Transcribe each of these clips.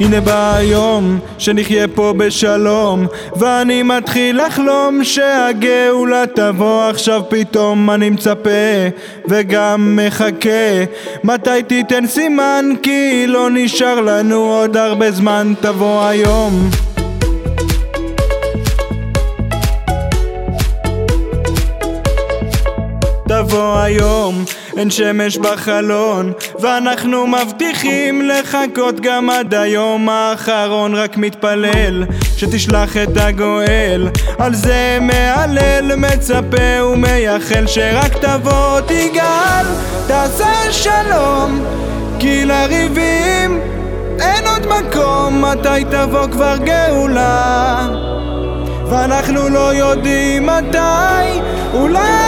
הנה בא היום שנחיה פה בשלום ואני מתחיל לחלום שהגאולה תבוא עכשיו פתאום אני מצפה וגם מחכה. מתי תיתן סימן? כי לא נשאר לנו עוד הרבה זמן תבוא היום תבוא היום, אין שמש בחלון ואנחנו מבטיחים לחכות גם עד היום האחרון. רק מתפלל שתשלח את הגואל על זה מהלל, מצפה ומייחל שרק תבוא תגאל תעשה שלום כי לריבים אין עוד מקום מתי תבוא כבר גאולה? ואנחנו לא יודעים מתי אולי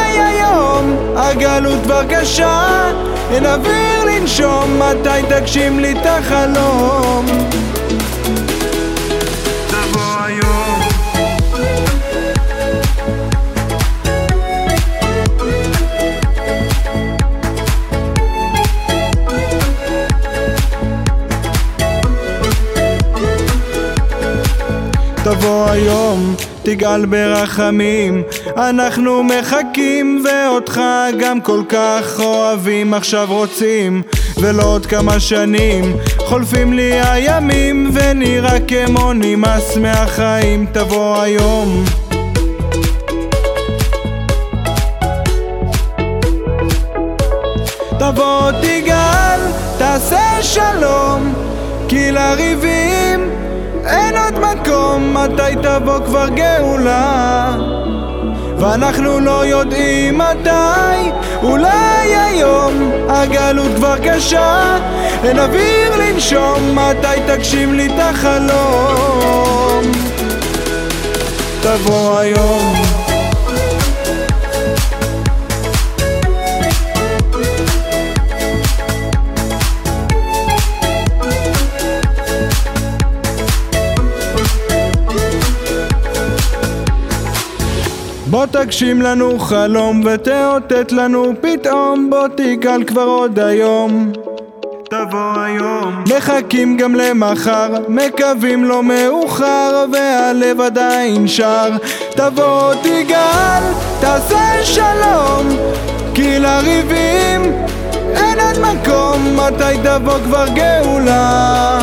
הגלות כבר קשה אין אוויר לנשום מתי תגשים לי את החלום. תבוא היום. תבוא היום, תגאל ברחמים. אנחנו מחכים ואותך גם כל כך אוהבים. עכשיו רוצים ולא עוד כמה שנים. חולפים לי הימים ונראה כמו נמאס מהחיים. תבוא היום. תבוא תגאל, תעשה שלום כי לריבים מתי תבוא כבר גאולה? ואנחנו לא יודעים מתי. אולי היום הגלות כבר קשה. אין אוויר לנשום מתי תגשים לי את החלום? תבוא היום בוא תגשים לנו חלום ותאותת לנו פתאום. בוא תגאל כבר עוד היום. תבוא היום. מחכים גם למחר מקווים לא מאוחר והלב עדיין שר. תבוא תגאל תעשה שלום כי לריבים אין עוד מקום. מתי תבוא כבר גאולה?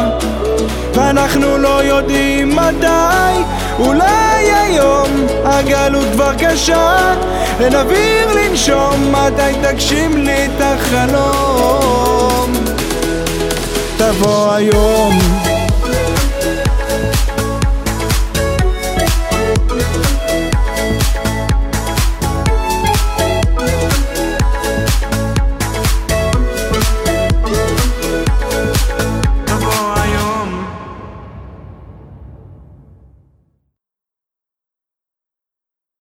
ואנחנו לא יודעים מתי אולי היום הגלות כבר קשה אין אוויר לנשום מתי תגשים לי את החלום. תבוא היום